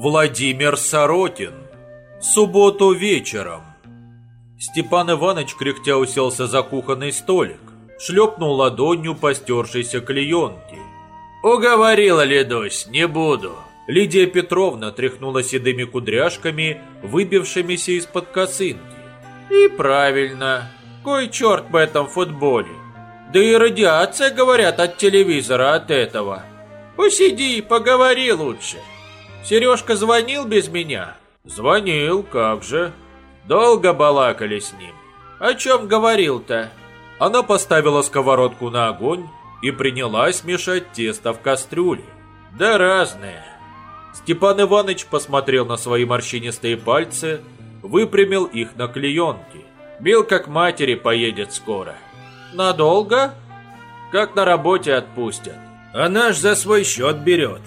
Владимир Сорокин. Субботу вечером. Степан Иванович кряхтя уселся за кухонный столик, шлепнул ладонью по стершейся клеенке. «Уговорила, Ледусь, не буду». Лидия Петровна тряхнула седыми кудряшками, выбившимися из-под косынки. «И правильно. Кой черт в этом футболе? Да и радиация, говорят, от телевизора от этого. Посиди, поговори лучше». Сережка звонил без меня? Звонил, как же. Долго балакали с ним. О чем говорил-то? Она поставила сковородку на огонь и принялась мешать тесто в кастрюле. Да разное. Степан Иванович посмотрел на свои морщинистые пальцы, выпрямил их на клеенке. Бил как матери поедет скоро. Надолго? Как на работе отпустят. Она ж за свой счет берет.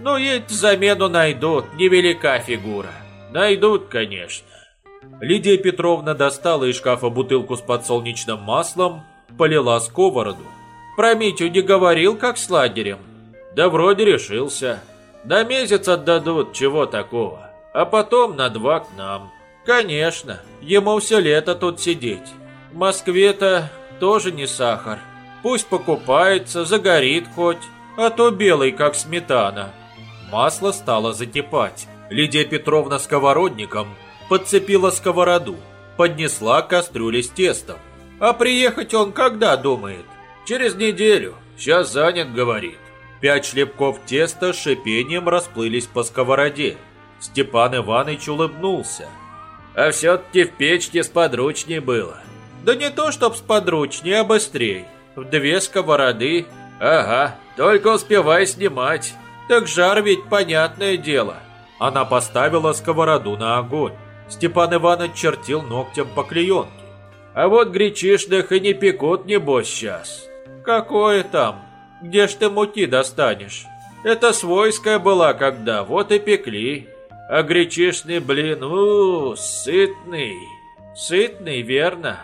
Ну, ведь замену найдут, невелика фигура. Найдут, конечно. Лидия Петровна достала из шкафа бутылку с подсолнечным маслом, полила сковороду. Про Митю не говорил, как с лагерем? Да вроде решился. На месяц отдадут, чего такого. А потом на два к нам. Конечно, ему все лето тут сидеть. В Москве-то тоже не сахар. Пусть покупается, загорит хоть, а то белый, как сметана. Масло стало закипать. Лидия Петровна сковородником подцепила сковороду, поднесла к с тестом. А приехать он когда думает? Через неделю. Сейчас занят, говорит. Пять шлепков теста с шипением расплылись по сковороде. Степан Иванович улыбнулся. А все-таки в печке сподручнее было. Да не то, чтоб сподручнее, а быстрей. В две сковороды. Ага, только успевай снимать. Так жар ведь понятное дело. Она поставила сковороду на огонь. Степан Иванович чертил ногтем по клеенке. А вот гречишных и не пекут, небось, сейчас. Какое там? Где ж ты муки достанешь? Это свойская была когда, вот и пекли. А гречишный блин, у, сытный. Сытный, верно?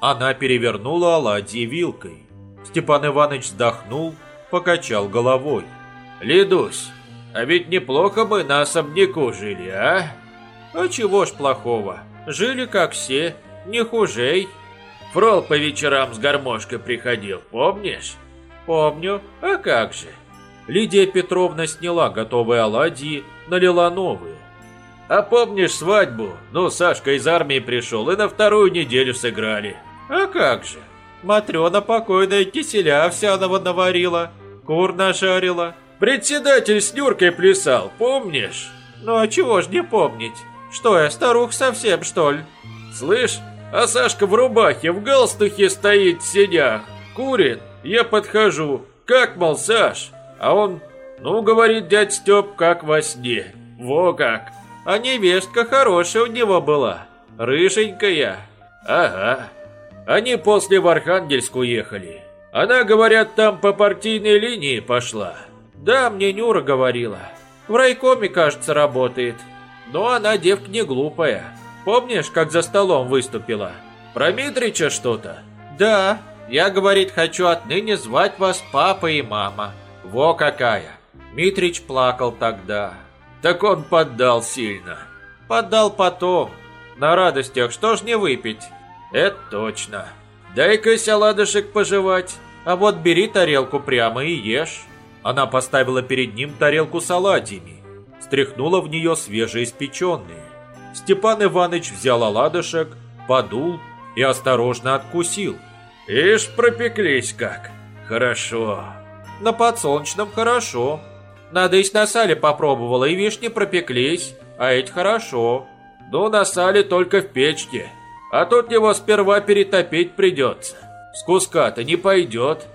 Она перевернула оладьи вилкой. Степан Иванович вздохнул, покачал головой. Лидусь, а ведь неплохо бы на особняку жили, а? А чего ж плохого? Жили как все, не хужей. Фрол по вечерам с гармошкой приходил, помнишь? Помню, а как же? Лидия Петровна сняла готовые оладьи, налила новые. А помнишь свадьбу? Ну, Сашка из армии пришел и на вторую неделю сыграли. А как же? Матрена покойная киселя овсяного наварила, кур нажарила, Председатель с Нюркой плясал, помнишь? Ну а чего ж не помнить? Что я, старух совсем, что ли? Слышь, а Сашка в рубахе, в галстухе стоит в сенях, курит. Я подхожу. Как, мол, Саш? А он, ну, говорит дядь Степ, как во сне. Во как. А невестка хорошая у него была. Рыженькая. Ага. Они после в Архангельск уехали. Она, говорят, там по партийной линии пошла. Да, мне Нюра говорила. В райкоме, кажется, работает. Но она девка не глупая. Помнишь, как за столом выступила? Про Митрича что-то? Да, я, говорит, хочу отныне звать вас папа и мама. Во какая. Митрич плакал тогда. Так он поддал сильно. Поддал потом. На радостях что ж не выпить? Это точно. Дай-ка оладушек пожевать. А вот бери тарелку прямо и ешь. Она поставила перед ним тарелку с оладьями, стряхнула в нее свежеиспеченные. Степан Иванович взял оладушек, подул и осторожно откусил. «Ишь, пропеклись как! Хорошо!» «На подсолнечном хорошо. Надо и на сале попробовала, и вишни пропеклись, а эти хорошо. Ну, на сале только в печке, а тут его сперва перетопить придется. С куска-то не пойдет».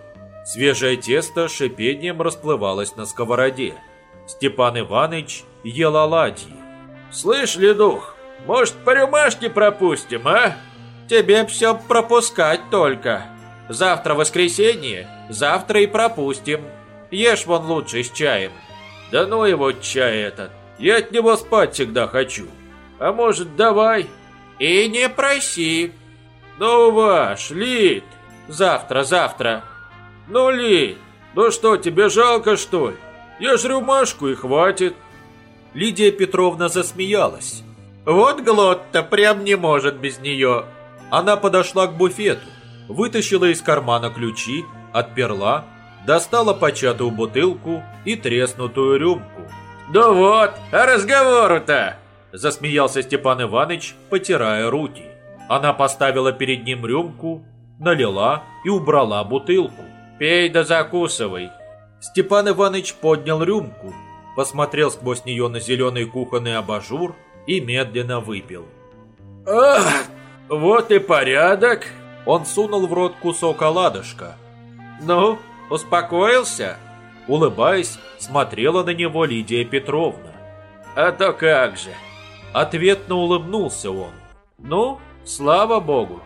Свежее тесто шипением расплывалось на сковороде. Степан Иванович ел оладьи. «Слышь, Ледух, может, по рюмашке пропустим, а? Тебе все пропускать только. Завтра воскресенье, завтра и пропустим. Ешь вон лучше с чаем». «Да ну его чай этот, я от него спать всегда хочу. А может, давай?» «И не проси». «Ну, ваш, Лид, завтра, завтра». «Ну, Ли, ну что, тебе жалко, что ли? Я ж рюмашку и хватит». Лидия Петровна засмеялась. Вот Глотта прям не может без нее. Она подошла к буфету, вытащила из кармана ключи, отперла, достала початую бутылку и треснутую рюмку. «Да вот, а разговору-то!» Засмеялся Степан Иванович, потирая руки. Она поставила перед ним рюмку, налила и убрала бутылку. «Пей да закусывай!» Степан Иванович поднял рюмку, посмотрел сквозь нее на зеленый кухонный абажур и медленно выпил. «Ах, вот и порядок!» Он сунул в рот кусок оладушка. «Ну, успокоился?» Улыбаясь, смотрела на него Лидия Петровна. «А то как же!» Ответно улыбнулся он. «Ну, слава богу!»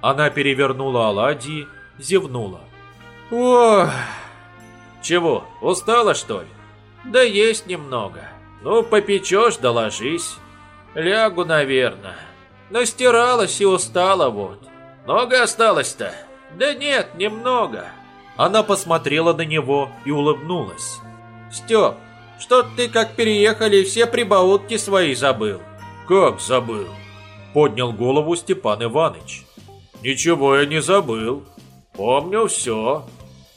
Она перевернула оладьи, зевнула. «Ох!» «Чего, устала, что ли?» «Да есть немного. Ну, попечешь, да ложись. Лягу, наверное. Настиралась и устала вот. Много осталось-то?» «Да нет, немного». Она посмотрела на него и улыбнулась. «Степ, что ты как переехали, все прибаутки свои забыл?» «Как забыл?» Поднял голову Степан Иванович. «Ничего я не забыл. Помню все».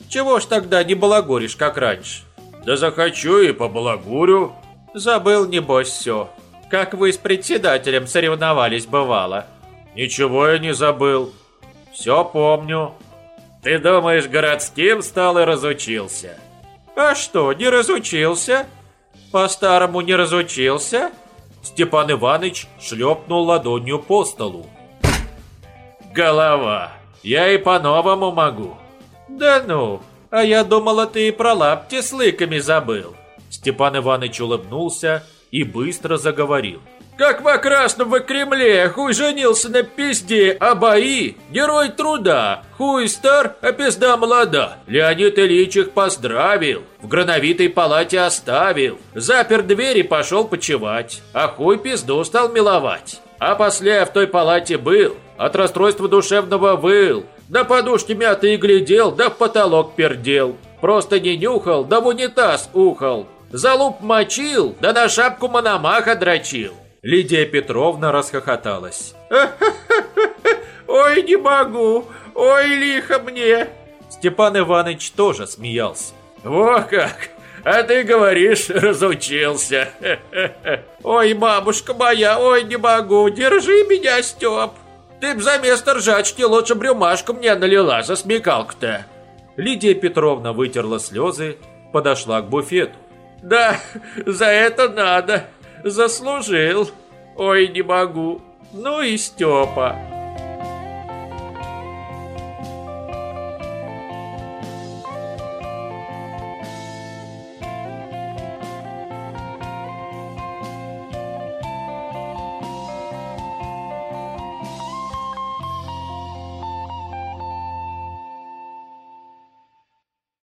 «Чего ж тогда не балагуришь, как раньше?» «Да захочу и побалагурю». «Забыл, небось, все. Как вы с председателем соревновались, бывало». «Ничего я не забыл. Все помню». «Ты думаешь, городским стал и разучился?» «А что, не разучился? По-старому не разучился?» Степан Иванович шлепнул ладонью по столу. «Голова! Я и по-новому могу!» «Да ну! А я думала, ты и про лапти с лыками забыл!» Степан Иванович улыбнулся и быстро заговорил. Как во Красном Кремле, хуй женился на пизде, а бои – герой труда. Хуй стар, а пизда молода. Леонид Ильич их поздравил, в грановитой палате оставил. Запер дверь и пошел почевать, а хуй пизду стал миловать. А после в той палате был, от расстройства душевного выл. На подушке мятый глядел, да в потолок пердел. Просто не нюхал, да в унитаз ухал. Залуп мочил, да на шапку мономаха дрочил. Лидия Петровна расхохоталась. «Ой, не могу! Ой, лихо мне!» Степан Иванович тоже смеялся. «Во как! А ты говоришь, разучился!» «Ой, мамушка моя, ой, не могу! Держи меня, Степ! Ты б за место ржачки лучше брюмашку мне налила за смекалку-то!» Лидия Петровна вытерла слезы, подошла к буфету. «Да, за это надо!» Заслужил. Ой, не могу. Ну и Степа.